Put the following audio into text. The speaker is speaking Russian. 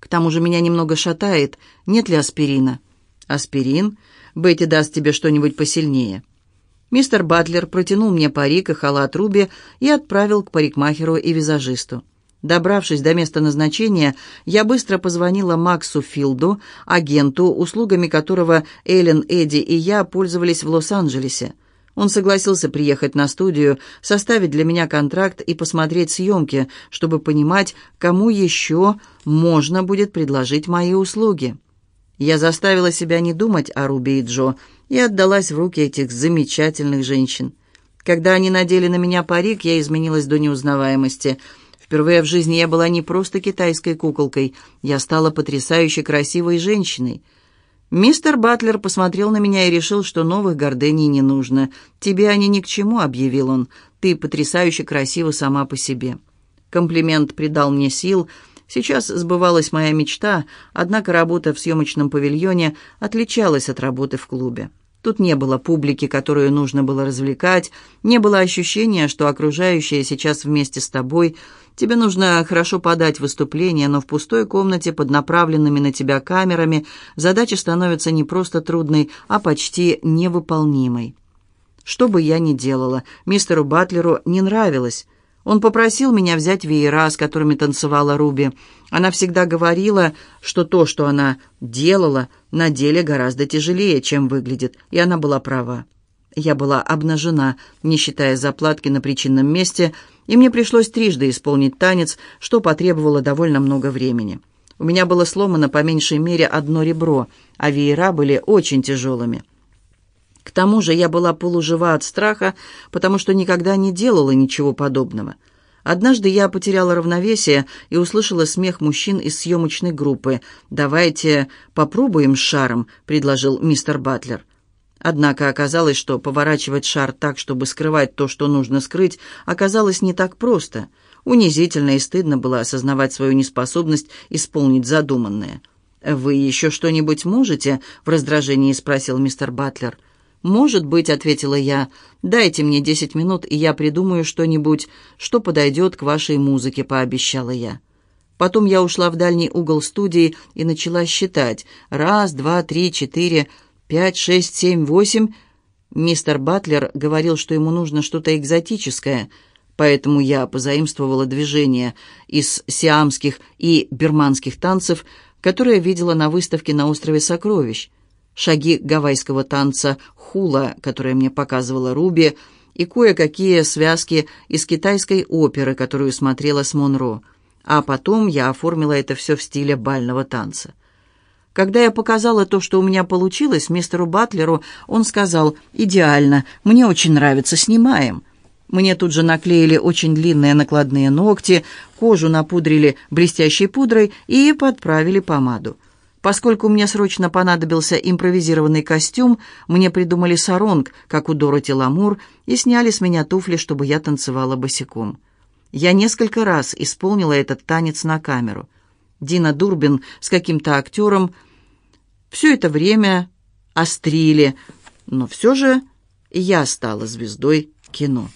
К тому же меня немного шатает. Нет ли аспирина? Аспирин? Бетти даст тебе что-нибудь посильнее. Мистер Батлер протянул мне парик и халат Руби и отправил к парикмахеру и визажисту. Добравшись до места назначения, я быстро позвонила Максу Филду, агенту, услугами которого Эллен, Эдди и я пользовались в Лос-Анджелесе. Он согласился приехать на студию, составить для меня контракт и посмотреть съемки, чтобы понимать, кому еще можно будет предложить мои услуги. Я заставила себя не думать о Руби и Джо и отдалась в руки этих замечательных женщин. Когда они надели на меня парик, я изменилась до неузнаваемости – Впервые в жизни я была не просто китайской куколкой, я стала потрясающе красивой женщиной. Мистер Батлер посмотрел на меня и решил, что новых гордений не нужно. «Тебе они ни к чему», — объявил он. «Ты потрясающе красива сама по себе». Комплимент придал мне сил. Сейчас сбывалась моя мечта, однако работа в съемочном павильоне отличалась от работы в клубе. Тут не было публики, которую нужно было развлекать, не было ощущения, что окружающие сейчас вместе с тобой — Тебе нужно хорошо подать выступление, но в пустой комнате под направленными на тебя камерами задача становится не просто трудной, а почти невыполнимой. Что бы я ни делала, мистеру Батлеру не нравилось. Он попросил меня взять веера, с которыми танцевала Руби. Она всегда говорила, что то, что она делала, на деле гораздо тяжелее, чем выглядит, и она была права. Я была обнажена, не считая заплатки на причинном месте, и мне пришлось трижды исполнить танец, что потребовало довольно много времени. У меня было сломано по меньшей мере одно ребро, а веера были очень тяжелыми. К тому же я была полужива от страха, потому что никогда не делала ничего подобного. Однажды я потеряла равновесие и услышала смех мужчин из съемочной группы. «Давайте попробуем с шаром», — предложил мистер Батлер. Однако оказалось, что поворачивать шар так, чтобы скрывать то, что нужно скрыть, оказалось не так просто. Унизительно и стыдно было осознавать свою неспособность исполнить задуманное. «Вы еще что-нибудь можете?» — в раздражении спросил мистер Батлер. «Может быть», — ответила я. «Дайте мне десять минут, и я придумаю что-нибудь, что подойдет к вашей музыке», — пообещала я. Потом я ушла в дальний угол студии и начала считать. Раз, два, три, четыре... Пять, шесть, семь, восемь. Мистер Батлер говорил, что ему нужно что-то экзотическое, поэтому я позаимствовала движение из сиамских и бирманских танцев, которые видела на выставке на острове Сокровищ. Шаги гавайского танца хула, которые мне показывала Руби, и кое-какие связки из китайской оперы, которую смотрела с Монро. А потом я оформила это все в стиле бального танца. Когда я показала то, что у меня получилось, мистеру Батлеру, он сказал «Идеально, мне очень нравится, снимаем». Мне тут же наклеили очень длинные накладные ногти, кожу напудрили блестящей пудрой и подправили помаду. Поскольку мне срочно понадобился импровизированный костюм, мне придумали саронг, как у Дороти Ламур, и сняли с меня туфли, чтобы я танцевала босиком. Я несколько раз исполнила этот танец на камеру. Дина Дурбин с каким-то актером – все это время острили, но все же я стала звездой кино.